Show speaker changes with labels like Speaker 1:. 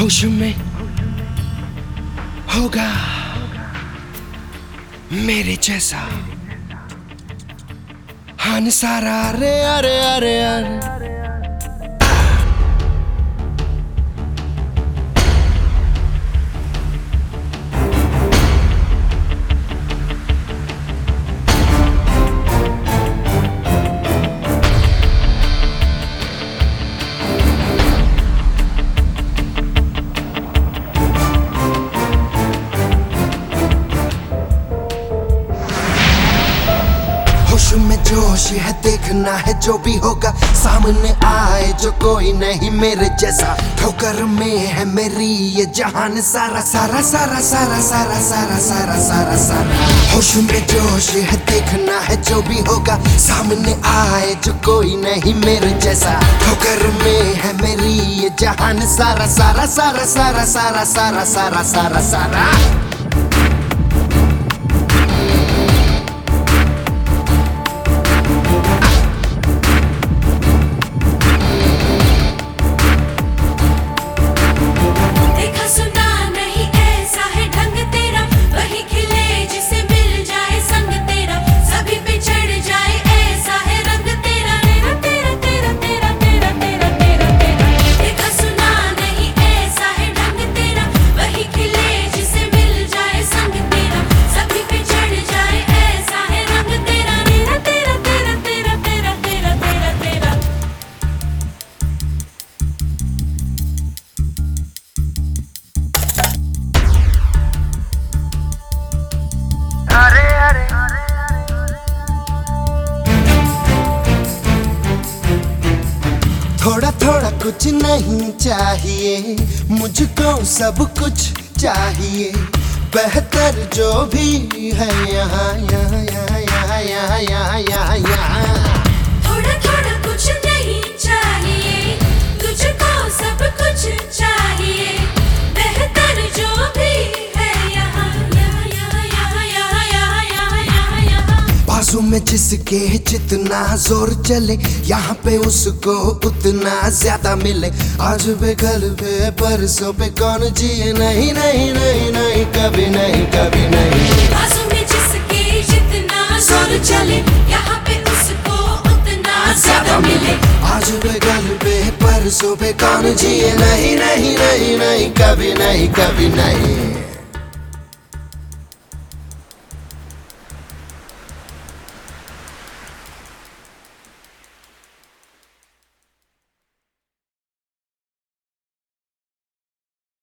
Speaker 1: होश में होगा मेरे जैसा हान सारा अरे अरे अरे अरे जोश है देखना है जो भी होगा सामने आए जो कोई नहीं मेरे जैसा ठोकर में है मेरी ये जहान सारा सारा सारा सारा सारा सारा सारा सारा सारा होश में जोश है देखना है जो भी होगा सामने आए जो कोई नहीं मेरे जैसा ठोकर में है मेरी ये जहान सारा सारा सारा सारा सारा सारा सारा सारा सारा कुछ नहीं चाहिए। मुझको सब कुछ चाहिए। बेहतर जो भी है,
Speaker 2: यहाँ यहाँ यहाँ यहाँ यहाँ यहाँ यहाँ
Speaker 1: बाजू में जिसके जितना ज़ोर चले यहाँ पे उसको उतना ज़्यादा मिले। आज पे कल पे परसों पे कौन जिए? नहीं नहीं नहीं नहीं कभी नहीं कभी नहीं।
Speaker 2: बाजू में जिसके जितना ज़ोर चले यहाँ पे उसको उतना ज़्यादा मिले।
Speaker 1: आज पे कल पे परसों पे कौन जिए? नहीं नहीं नहीं नहीं कभी नहीं कभी नहीं।